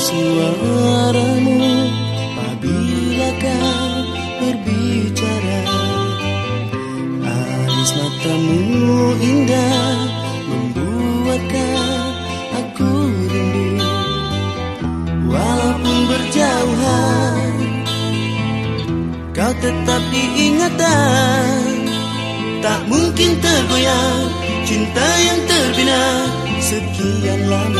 suaramu. Apabila kau berbicara Alis matamu indah membuat kau aku rindu. Walaupun berjauhan kau tetap diingatan Tak mungkin tergoyang cinta yang terbina sekian lama.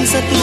danza tu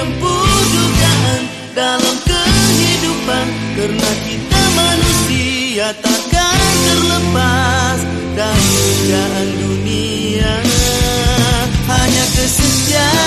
menempuh dugaan dalam kehidupan. Karena kita manusia takkan terlepas dari dugaan dunia. Hanya kesetiaan